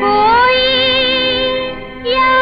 不应。有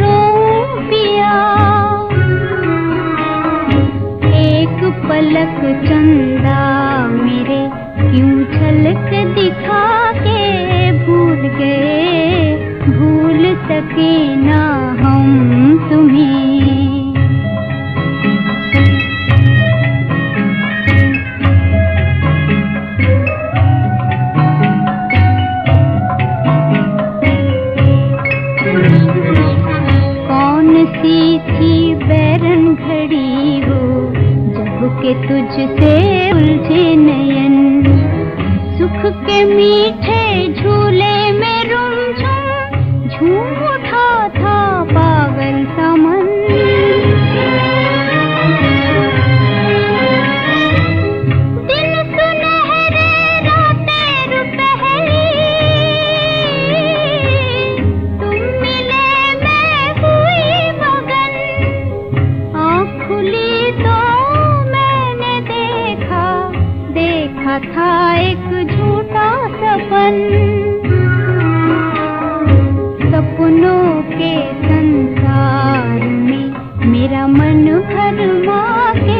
पलक चंदा मेरे, क्यों छलक दिखा के भूल गए? भूल सके ना हम तुम्हें। कौन सी थी के तुझसे उलझे नयन सुख के मीठे झूले मेरा मन भरमा